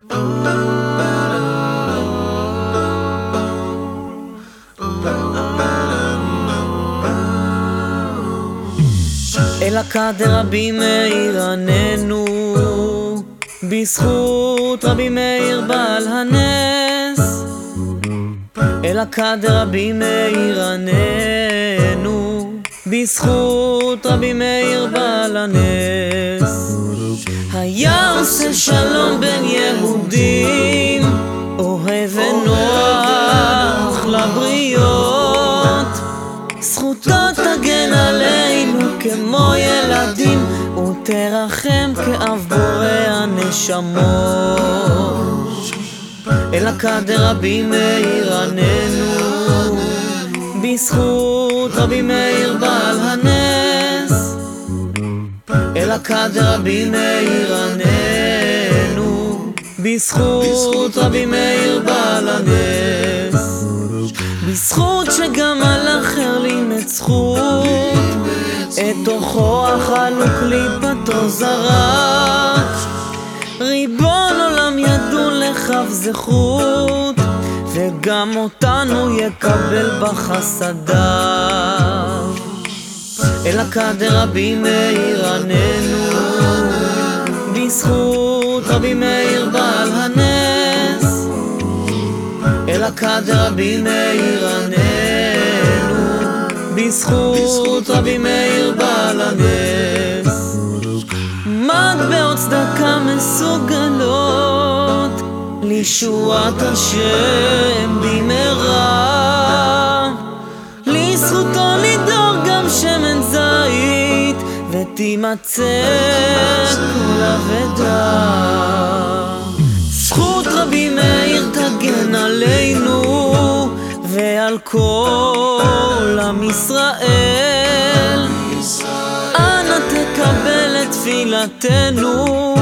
אל הקאדר רבי מאיר עננו בזכות רבי מאיר בעל הנס. אל הקאדר רבי מאיר עננו בזכות רבי מאיר בעל הנס. היה עושה שלום יהודים אוהב ונוח לבריות. זכותו תגן עלינו כמו ילדים ותרחם כאב בורא הנשמות. אל הקאדר רבי מאיר עננו בזכות רבי מאיר בעל הנס. אל הקאדר רבי מאיר עננו בזכות רבי מאיר בעל הנס. בזכות שגם על אחר לימד זכות את תוכו אכל וקליפתו זרק. ריבון עולם ידון לכף זכות וגם אותנו יקבל בחסדיו אל הקאדר רבי מאיר עננו בזכות רבי מאיר הקאדר רבי מאיר עננו בזכות רבי מאיר בעל הנס מטבעות צדקה מסוגלות לישועת השם במהרה. לזכותו לדור גם שמן זית ותימצא כל אבדה ועל כל עם ישראל. אנא תקבל את תפילתנו